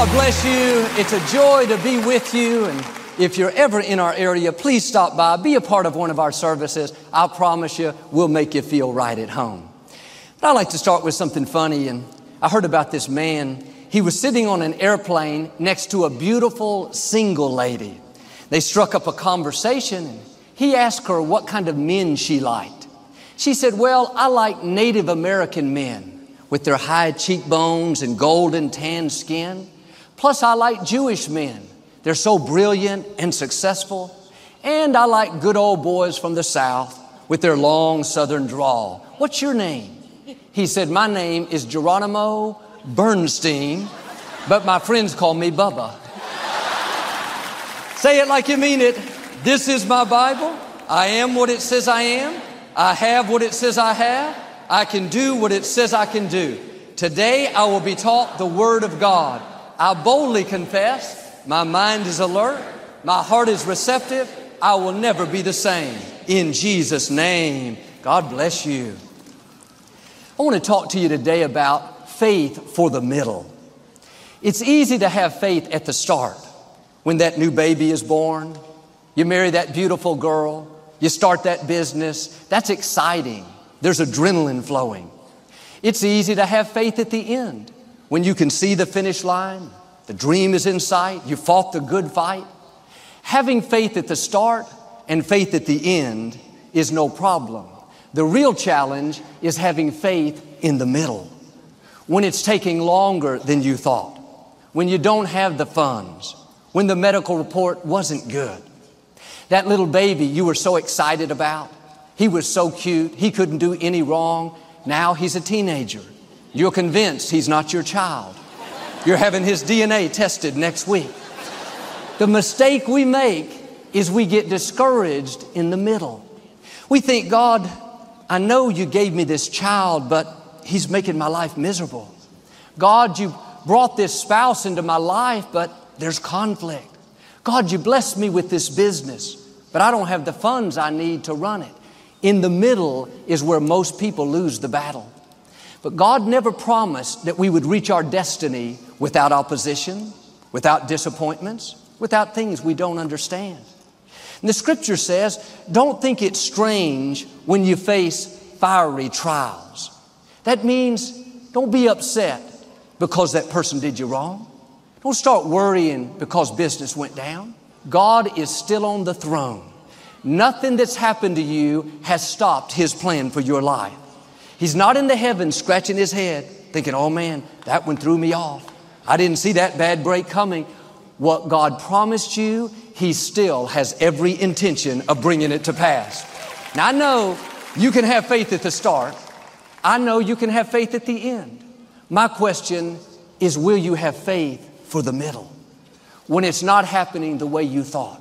God bless you. It's a joy to be with you. And if you're ever in our area, please stop by, be a part of one of our services. I promise you, we'll make you feel right at home. But I'd like to start with something funny. And I heard about this man. He was sitting on an airplane next to a beautiful single lady. They struck up a conversation and he asked her what kind of men she liked. She said, Well, I like Native American men with their high cheekbones and golden tan skin. Plus, I like Jewish men. They're so brilliant and successful. And I like good old boys from the South with their long Southern drawl. What's your name? He said, My name is Geronimo Bernstein, but my friends call me Bubba. Say it like you mean it. This is my Bible. I am what it says I am. I have what it says I have. I can do what it says I can do. Today I will be taught the Word of God. I boldly confess, my mind is alert, my heart is receptive, I will never be the same. In Jesus' name, God bless you. I want to talk to you today about faith for the middle. It's easy to have faith at the start when that new baby is born. You marry that beautiful girl, you start that business. That's exciting. There's adrenaline flowing. It's easy to have faith at the end when you can see the finish line, the dream is in sight, you fought the good fight. Having faith at the start and faith at the end is no problem. The real challenge is having faith in the middle. When it's taking longer than you thought, when you don't have the funds, when the medical report wasn't good. That little baby you were so excited about, he was so cute, he couldn't do any wrong. Now he's a teenager. You're convinced he's not your child. You're having his DNA tested next week. The mistake we make is we get discouraged in the middle. We think, God, I know you gave me this child, but he's making my life miserable. God, you brought this spouse into my life, but there's conflict. God, you blessed me with this business, but I don't have the funds I need to run it. In the middle is where most people lose the battle. But God never promised that we would reach our destiny without opposition, without disappointments, without things we don't understand. And the scripture says, don't think it's strange when you face fiery trials. That means don't be upset because that person did you wrong. Don't start worrying because business went down. God is still on the throne. Nothing that's happened to you has stopped His plan for your life. He's not in the heavens scratching his head, thinking, oh man, that one threw me off. I didn't see that bad break coming. What God promised you, He still has every intention of bringing it to pass. Now, I know you can have faith at the start. I know you can have faith at the end. My question is, will you have faith for the middle? When it's not happening the way you thought,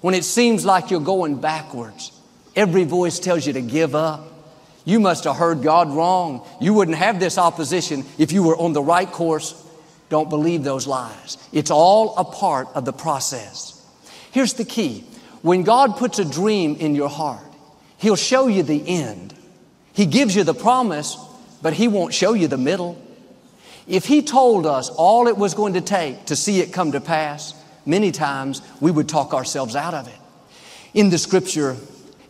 when it seems like you're going backwards, every voice tells you to give up, you must have heard God wrong. You wouldn't have this opposition if you were on the right course. Don't believe those lies. It's all a part of the process. Here's the key. When God puts a dream in your heart, He'll show you the end. He gives you the promise, but He won't show you the middle. If He told us all it was going to take to see it come to pass, many times we would talk ourselves out of it. In the scripture,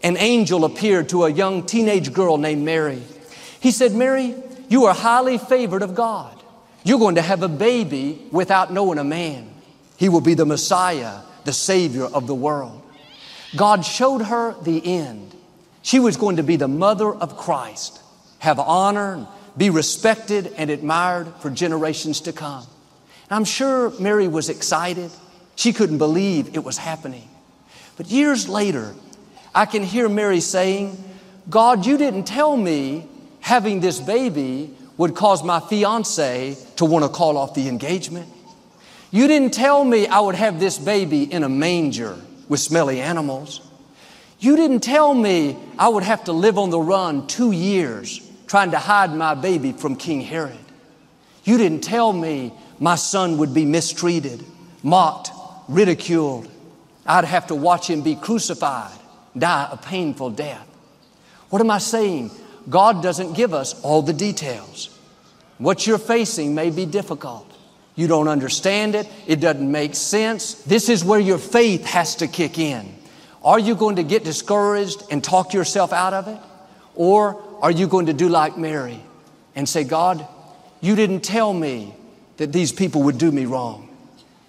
an angel appeared to a young teenage girl named Mary. He said, Mary, you are highly favored of God. You're going to have a baby without knowing a man. He will be the Messiah, the Savior of the world. God showed her the end. She was going to be the mother of Christ, have honor, be respected and admired for generations to come. And I'm sure Mary was excited. She couldn't believe it was happening. But years later, I can hear Mary saying, God, you didn't tell me having this baby would cause my fiance to want to call off the engagement. You didn't tell me I would have this baby in a manger with smelly animals. You didn't tell me I would have to live on the run two years trying to hide my baby from King Herod. You didn't tell me my son would be mistreated, mocked, ridiculed. I'd have to watch him be crucified die a painful death. What am I saying? God doesn't give us all the details. What you're facing may be difficult. You don't understand it. It doesn't make sense. This is where your faith has to kick in. Are you going to get discouraged and talk yourself out of it? Or are you going to do like Mary and say, God, you didn't tell me that these people would do me wrong.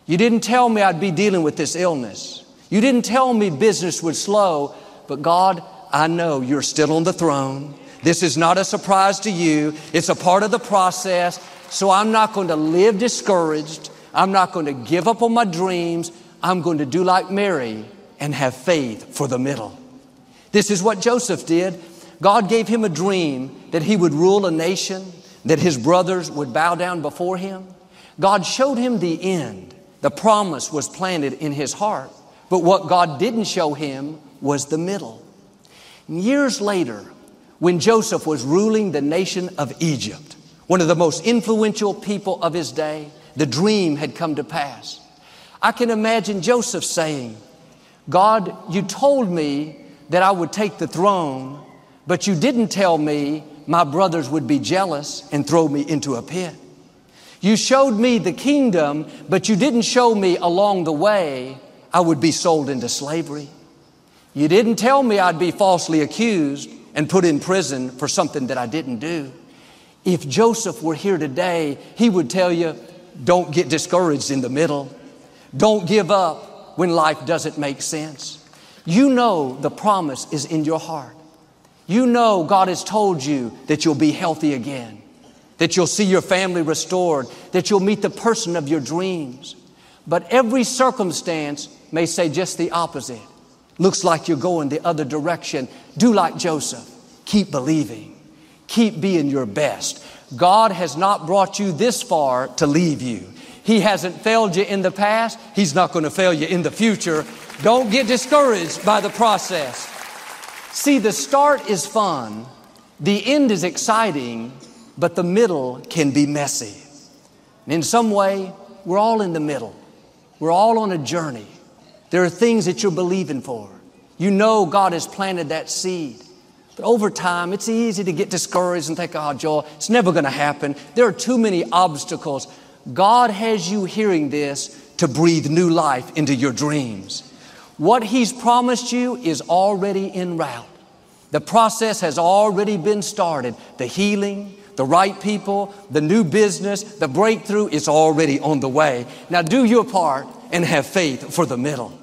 You didn't tell me I'd be dealing with this illness. You didn't tell me business would slow, but God, I know you're still on the throne. This is not a surprise to you. It's a part of the process. So I'm not going to live discouraged. I'm not going to give up on my dreams. I'm going to do like Mary and have faith for the middle. This is what Joseph did. God gave him a dream that he would rule a nation, that his brothers would bow down before him. God showed him the end. The promise was planted in his heart. But what God didn't show him was the middle. Years later, when Joseph was ruling the nation of Egypt, one of the most influential people of his day, the dream had come to pass. I can imagine Joseph saying, God, you told me that I would take the throne, but you didn't tell me my brothers would be jealous and throw me into a pit. You showed me the kingdom, but you didn't show me along the way I would be sold into slavery. You didn't tell me I'd be falsely accused and put in prison for something that I didn't do. If Joseph were here today, he would tell you, don't get discouraged in the middle. Don't give up when life doesn't make sense. You know the promise is in your heart. You know God has told you that you'll be healthy again, that you'll see your family restored, that you'll meet the person of your dreams. But every circumstance may say just the opposite. Looks like you're going the other direction. Do like Joseph. Keep believing. Keep being your best. God has not brought you this far to leave you. He hasn't failed you in the past. He's not going to fail you in the future. Don't get discouraged by the process. See, the start is fun. The end is exciting, but the middle can be messy. And in some way, we're all in the middle. We're all on a journey. There are things that you're believing for. You know God has planted that seed. But over time, it's easy to get discouraged and think, oh, Joel, it's never going to happen. There are too many obstacles. God has you hearing this to breathe new life into your dreams. What He's promised you is already en route. The process has already been started. The healing, the right people, the new business, the breakthrough is already on the way. Now do your part and have faith for the middle.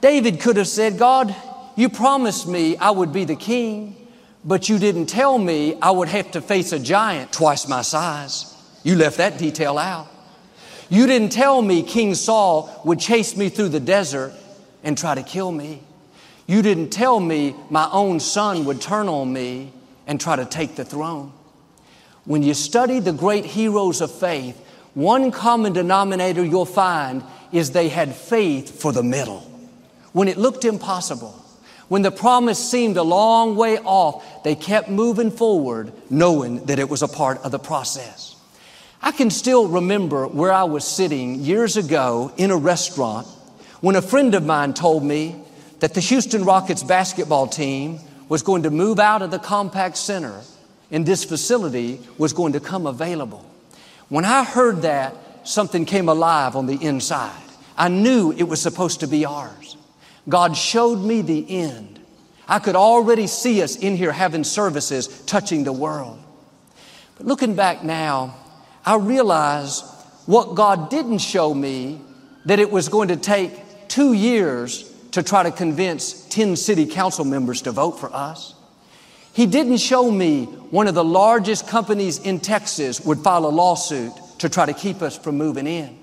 David could have said, God, you promised me I would be the king, but you didn't tell me I would have to face a giant twice my size. You left that detail out. You didn't tell me King Saul would chase me through the desert and try to kill me. You didn't tell me my own son would turn on me and try to take the throne. When you study the great heroes of faith, one common denominator you'll find is they had faith for the middle. When it looked impossible, when the promise seemed a long way off, they kept moving forward, knowing that it was a part of the process. I can still remember where I was sitting years ago in a restaurant when a friend of mine told me that the Houston Rockets basketball team was going to move out of the Compaq Center and this facility was going to come available. When I heard that, something came alive on the inside. I knew it was supposed to be ours. God showed me the end. I could already see us in here having services touching the world. But looking back now, I realize what God didn't show me that it was going to take two years to try to convince 10 city council members to vote for us. He didn't show me one of the largest companies in Texas would file a lawsuit to try to keep us from moving in.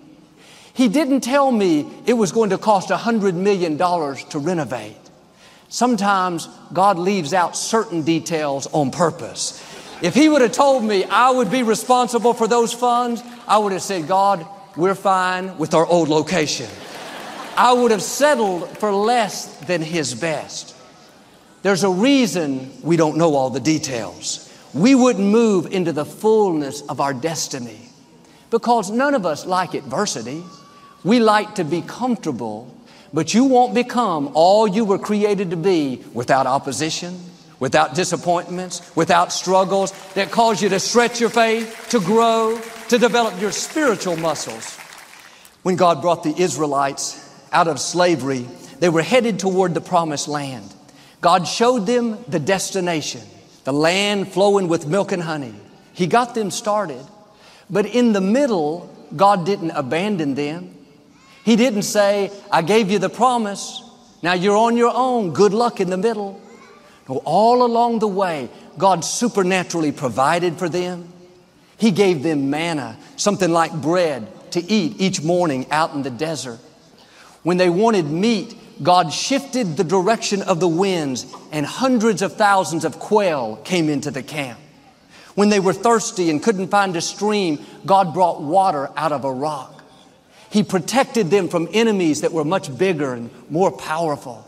He didn't tell me it was going to cost $100 million to renovate. Sometimes God leaves out certain details on purpose. If He would have told me I would be responsible for those funds, I would have said, God, we're fine with our old location. I would have settled for less than His best. There's a reason we don't know all the details. We wouldn't move into the fullness of our destiny because none of us like adversity. We like to be comfortable, but you won't become all you were created to be without opposition, without disappointments, without struggles that cause you to stretch your faith, to grow, to develop your spiritual muscles. When God brought the Israelites out of slavery, they were headed toward the promised land. God showed them the destination, the land flowing with milk and honey. He got them started, but in the middle, God didn't abandon them. He didn't say, I gave you the promise, now you're on your own, good luck in the middle. No, all along the way, God supernaturally provided for them. He gave them manna, something like bread to eat each morning out in the desert. When they wanted meat, God shifted the direction of the winds and hundreds of thousands of quail came into the camp. When they were thirsty and couldn't find a stream, God brought water out of a rock. He protected them from enemies that were much bigger and more powerful.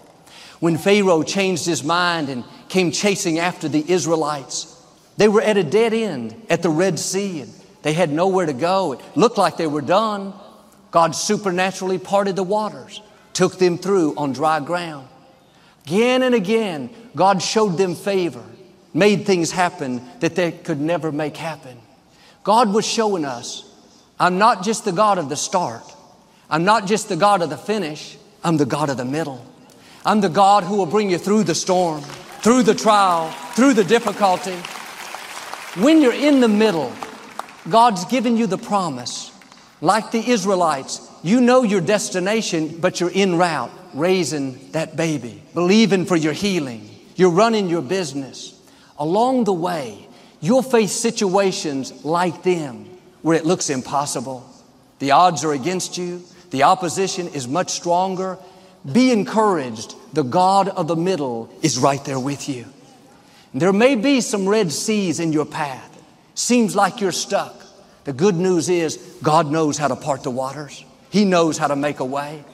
When Pharaoh changed his mind and came chasing after the Israelites, they were at a dead end at the Red Sea and they had nowhere to go. It looked like they were done. God supernaturally parted the waters, took them through on dry ground. Again and again, God showed them favor, made things happen that they could never make happen. God was showing us, I'm not just the God of the start. I'm not just the God of the finish. I'm the God of the middle. I'm the God who will bring you through the storm, through the trial, through the difficulty. When you're in the middle, God's given you the promise like the Israelites, you know your destination, but you're en route, raising that baby, believing for your healing. You're running your business. Along the way, you'll face situations like them where it looks impossible. The odds are against you. The opposition is much stronger. Be encouraged. The God of the middle is right there with you. There may be some red seas in your path. Seems like you're stuck. The good news is God knows how to part the waters. He knows how to make a way.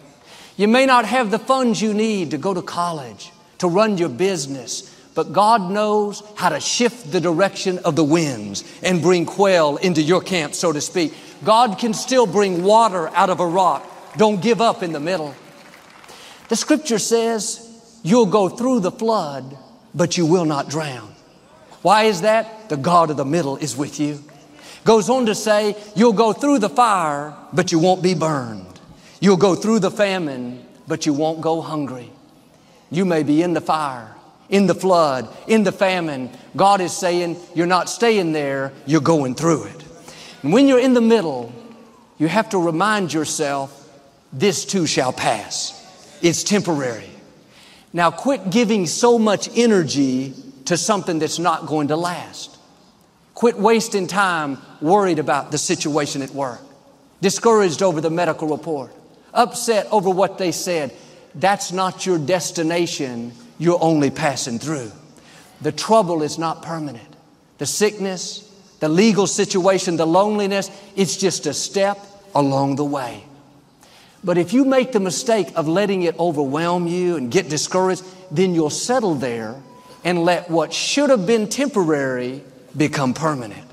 You may not have the funds you need to go to college, to run your business, but God knows how to shift the direction of the winds and bring quail into your camp, so to speak. God can still bring water out of a rock. Don't give up in the middle. The scripture says you'll go through the flood, but you will not drown. Why is that? The God of the middle is with you. Goes on to say, you'll go through the fire, but you won't be burned. You'll go through the famine, but you won't go hungry. You may be in the fire, in the flood, in the famine. God is saying, you're not staying there, you're going through it. And when you're in the middle, you have to remind yourself, this too shall pass. It's temporary. Now quit giving so much energy to something that's not going to last. Quit wasting time worried about the situation at work, discouraged over the medical report, upset over what they said. That's not your destination. You're only passing through. The trouble is not permanent. The sickness, the legal situation, the loneliness, it's just a step along the way. But if you make the mistake of letting it overwhelm you and get discouraged, then you'll settle there and let what should have been temporary become permanent.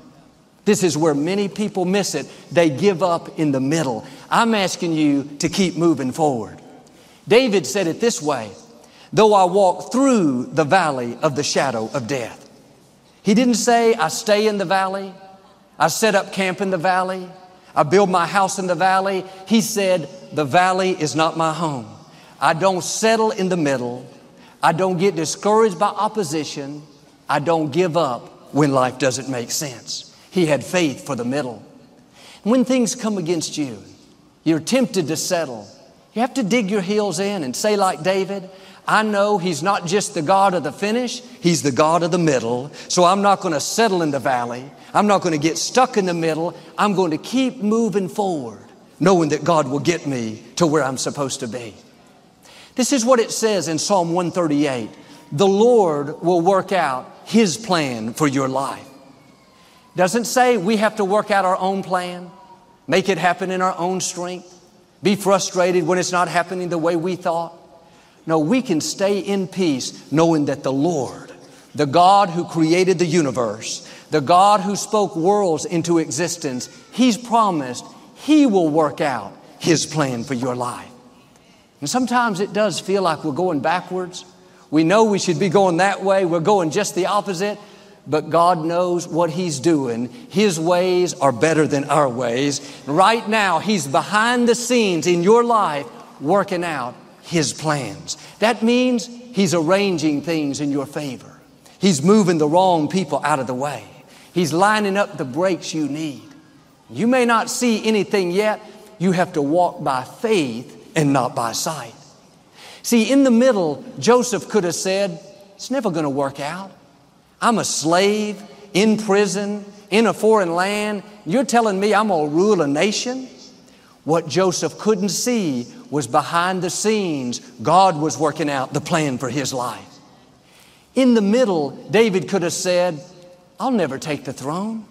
This is where many people miss it. They give up in the middle. I'm asking you to keep moving forward. David said it this way Though I walk through the valley of the shadow of death. He didn't say, I stay in the valley, I set up camp in the valley, I build my house in the valley. He said, The valley is not my home. I don't settle in the middle. I don't get discouraged by opposition. I don't give up when life doesn't make sense. He had faith for the middle. When things come against you, you're tempted to settle. You have to dig your heels in and say, like David, I know He's not just the God of the finish, He's the God of the middle. So I'm not going to settle in the valley. I'm not going to get stuck in the middle. I'm going to keep moving forward, knowing that God will get me to where I'm supposed to be. This is what it says in Psalm 138 The Lord will work out his plan for your life. Doesn't say we have to work out our own plan, make it happen in our own strength, be frustrated when it's not happening the way we thought. No, we can stay in peace knowing that the Lord, the God who created the universe, the God who spoke worlds into existence, He's promised He will work out His plan for your life. And sometimes it does feel like we're going backwards. We know we should be going that way. We're going just the opposite. but God knows what He's doing. His ways are better than our ways. Right now, He's behind the scenes in your life working out His plans. That means He's arranging things in your favor. He's moving the wrong people out of the way. He's lining up the breaks you need. You may not see anything yet. You have to walk by faith and not by sight. See, in the middle, Joseph could have said, It's never going to work out. I'm a slave in prison in a foreign land. You're telling me I'm going to rule a nation? What Joseph couldn't see was behind the scenes, God was working out the plan for his life. In the middle, David could have said, I'll never take the throne.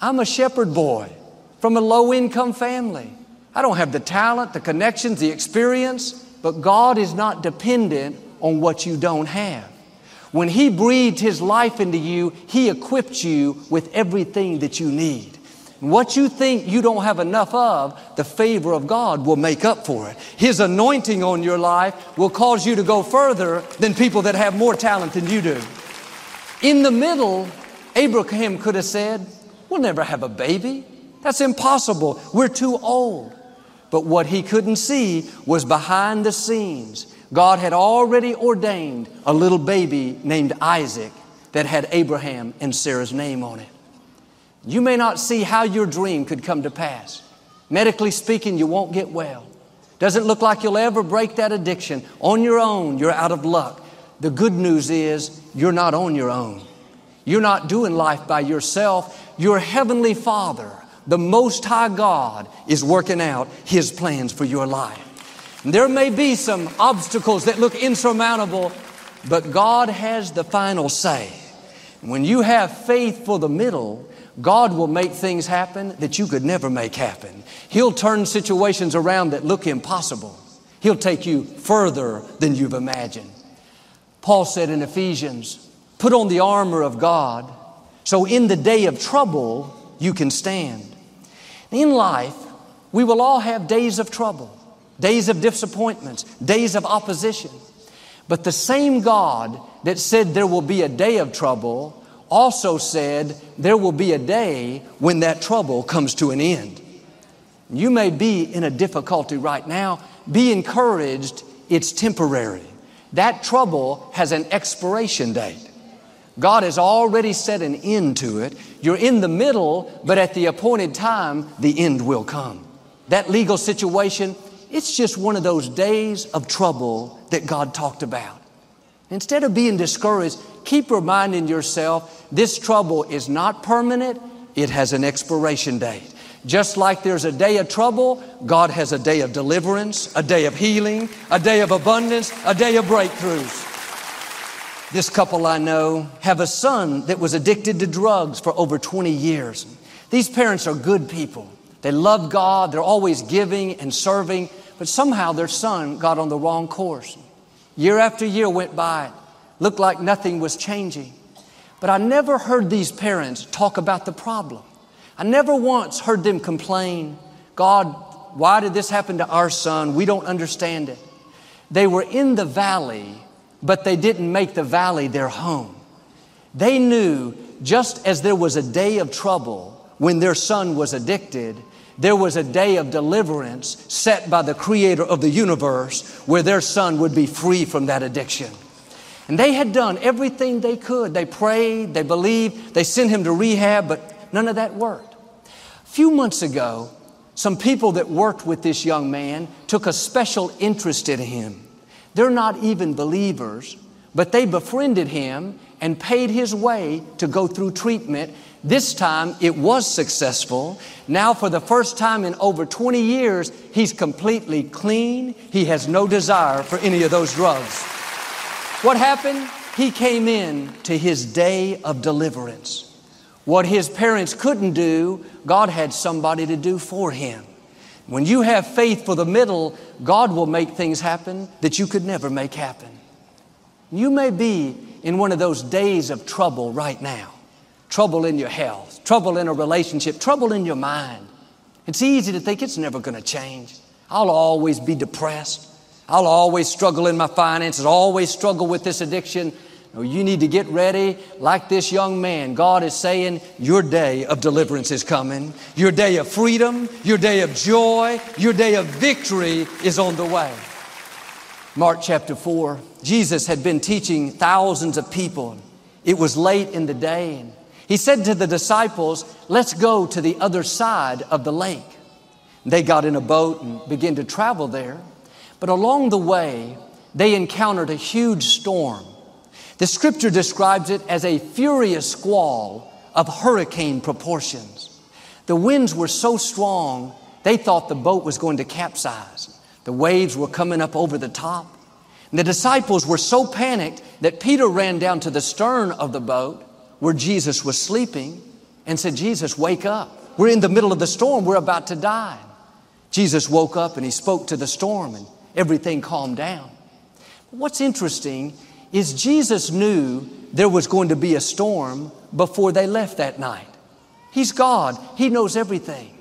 I'm a shepherd boy from a low income family. I don't have the talent, the connections, the experience, but God is not dependent on what you don't have. When He breathed His life into you, He equipped you with everything that you need. What you think you don't have enough of, the favor of God will make up for it. His anointing on your life will cause you to go further than people that have more talent than you do. In the middle, Abraham could have said, We'll never have a baby. That's impossible. We're too old. But what he couldn't see was behind the scenes. God had already ordained a little baby named Isaac that had Abraham and Sarah's name on it. You may not see how your dream could come to pass. Medically speaking, you won't get well. Doesn't look like you'll ever break that addiction. On your own, you're out of luck. The good news is you're not on your own. You're not doing life by yourself. Your Heavenly Father, the Most High God, is working out His plans for your life. And there may be some obstacles that look insurmountable, but God has the final say. When you have faith for the middle, God will make things happen that you could never make happen. He'll turn situations around that look impossible. He'll take you further than you've imagined. Paul said in Ephesians, put on the armor of God so in the day of trouble you can stand. In life, we will all have days of trouble, days of disappointments, days of opposition. But the same God that said there will be a day of trouble also said there will be a day when that trouble comes to an end. You may be in a difficulty right now. Be encouraged, it's temporary. That trouble has an expiration date. God has already set an end to it. You're in the middle, but at the appointed time, the end will come. That legal situation, it's just one of those days of trouble that God talked about. Instead of being discouraged, keep reminding yourself this trouble is not permanent, it has an expiration date. Just like there's a day of trouble, God has a day of deliverance, a day of healing, a day of abundance, a day of breakthroughs. This couple I know have a son that was addicted to drugs for over 20 years. These parents are good people. They love God, they're always giving and serving, but somehow their son got on the wrong course. Year after year went by, looked like nothing was changing. But I never heard these parents talk about the problem. I never once heard them complain, God, why did this happen to our son? We don't understand it. They were in the valley but they didn't make the valley their home. They knew just as there was a day of trouble when their son was addicted, there was a day of deliverance set by the creator of the universe where their son would be free from that addiction. And they had done everything they could. They prayed, they believed, they sent him to rehab, but none of that worked. A few months ago, some people that worked with this young man took a special interest in him. They're not even believers, but they befriended him and paid his way to go through treatment. This time it was successful. Now, for the first time in over 20 years, he's completely clean. He has no desire for any of those drugs. What happened? He came in to his day of deliverance. What his parents couldn't do, God had somebody to do for him. When you have faith for the middle, God will make things happen that you could never make happen. You may be in one of those days of trouble right now trouble in your health, trouble in a relationship, trouble in your mind. It's easy to think it's never going to change. I'll always be depressed. I'll always struggle in my finances, always struggle with this addiction. No, you need to get ready like this young man. God is saying, Your day of deliverance is coming. Your day of freedom, your day of joy, your day of victory is on the way. Mark chapter 4, Jesus had been teaching thousands of people. It was late in the day, and he said to the disciples, Let's go to the other side of the lake. They got in a boat and began to travel there. But along the way, they encountered a huge storm. The scripture describes it as a furious squall of hurricane proportions. The winds were so strong, they thought the boat was going to capsize. The waves were coming up over the top. And the disciples were so panicked that Peter ran down to the stern of the boat where Jesus was sleeping and said, Jesus, wake up. We're in the middle of the storm. We're about to die. Jesus woke up and he spoke to the storm and everything calmed down. What's interesting is Jesus knew there was going to be a storm before they left that night. He's God. He knows everything.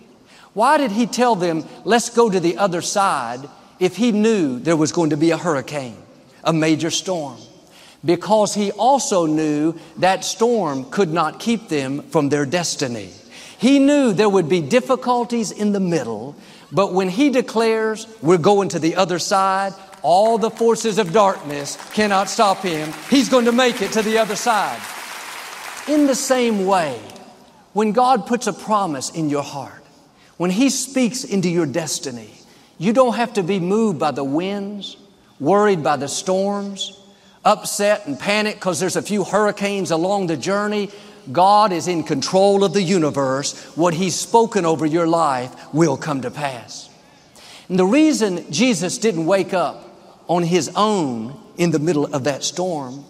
Why did he tell them, let's go to the other side if he knew there was going to be a hurricane, a major storm? Because he also knew that storm could not keep them from their destiny. He knew there would be difficulties in the middle, but when he declares we're going to the other side, all the forces of darkness cannot stop him. He's going to make it to the other side. In the same way, when God puts a promise in your heart, when He speaks into your destiny, you don't have to be moved by the winds, worried by the storms, upset and panic because there's a few hurricanes along the journey. God is in control of the universe. What He's spoken over your life will come to pass. And the reason Jesus didn't wake up on his own in the middle of that storm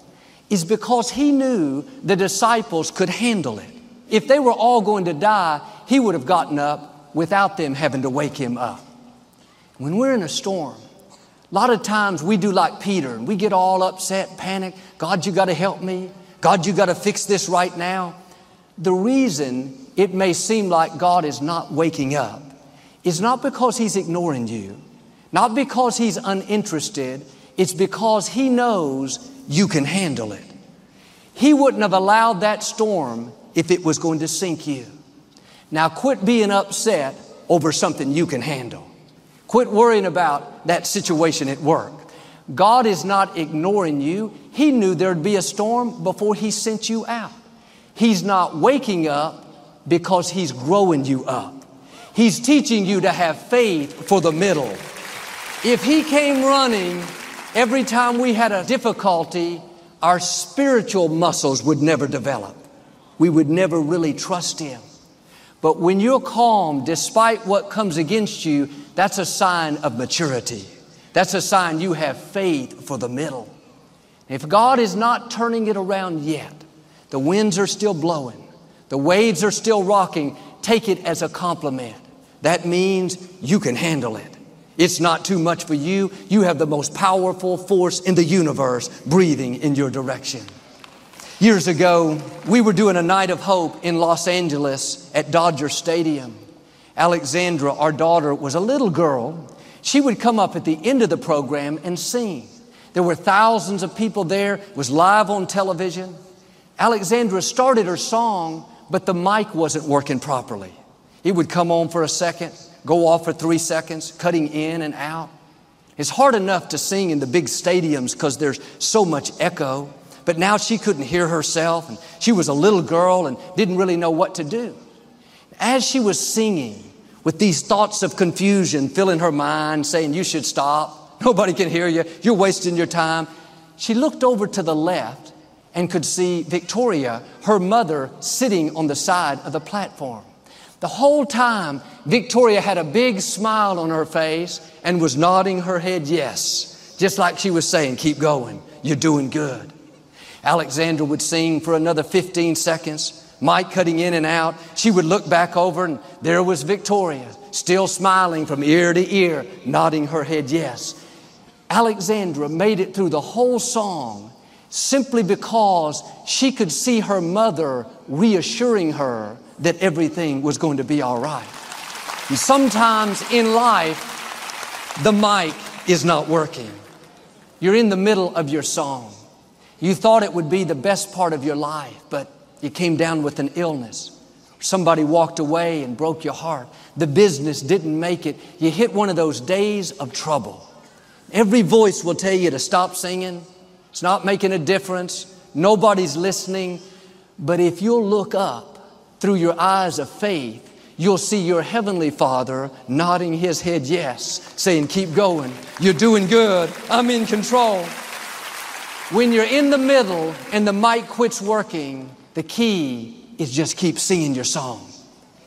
is because he knew the disciples could handle it. If they were all going to die, he would have gotten up without them having to wake him up. When we're in a storm, a lot of times we do like Peter and we get all upset, panic. God, you got to help me. God, you got to fix this right now. The reason it may seem like God is not waking up is not because He's ignoring you. Not because he's uninterested, it's because he knows you can handle it. He wouldn't have allowed that storm if it was going to sink you. Now quit being upset over something you can handle. Quit worrying about that situation at work. God is not ignoring you. He knew there'd be a storm before He sent you out. He's not waking up because He's growing you up. He's teaching you to have faith for the middle. If he came running every time we had a difficulty, our spiritual muscles would never develop. We would never really trust him. But when you're calm, despite what comes against you, that's a sign of maturity. That's a sign you have faith for the middle. If God is not turning it around yet, the winds are still blowing, the waves are still rocking, take it as a compliment. That means you can handle it. It's not too much for you. You have the most powerful force in the universe breathing in your direction. Years ago, we were doing a night of hope in Los Angeles at Dodger Stadium. Alexandra, our daughter, was a little girl. She would come up at the end of the program and sing. There were thousands of people there. It was live on television. Alexandra started her song, but the mic wasn't working properly. It would come on for a second, go off for three seconds, cutting in and out. It's hard enough to sing in the big stadiums because there's so much echo. But now she couldn't hear herself, and she was a little girl and didn't really know what to do. As she was singing, with these thoughts of confusion filling her mind, saying, You should stop, nobody can hear you, you're wasting your time, she looked over to the left and could see Victoria, her mother, sitting on the side of the platform. The whole time, Victoria had a big smile on her face and was nodding her head yes, just like she was saying, Keep going, you're doing good. Alexandra would sing for another 15 seconds, mic cutting in and out. She would look back over, and there was Victoria, still smiling from ear to ear, nodding her head yes. Alexandra made it through the whole song simply because she could see her mother reassuring her that everything was going to be all right. And sometimes in life, the mic is not working. You're in the middle of your song. You thought it would be the best part of your life, but you came down with an illness. Somebody walked away and broke your heart. The business didn't make it. You hit one of those days of trouble. Every voice will tell you to stop singing. It's not making a difference. Nobody's listening. But if you'll look up through your eyes of faith, you'll see your heavenly Father nodding his head yes, saying, Keep going. You're doing good. I'm in control. When you're in the middle and the mic quits working, the key is just keep singing your song.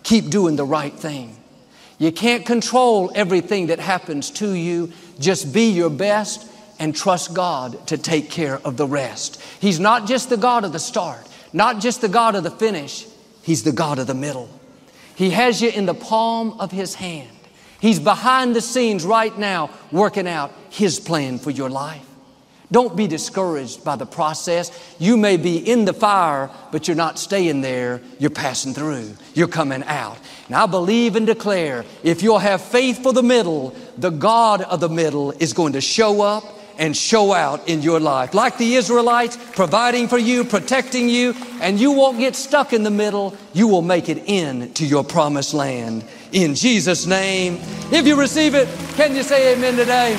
Keep doing the right thing. You can't control everything that happens to you. Just be your best and trust God to take care of the rest. He's not just the God of the start, not just the God of the finish, He's the God of the middle. He has you in the palm of His hand. He's behind the scenes right now working out His plan for your life. Don't be discouraged by the process. You may be in the fire, but you're not staying there. You're passing through. You're coming out. And I believe and declare if you'll have faith for the middle, the God of the middle is going to show up and show out in your life. Like the Israelites, providing for you, protecting you, and you won't get stuck in the middle. You will make it in to your promised land. In Jesus' name. If you receive it, can you say amen today?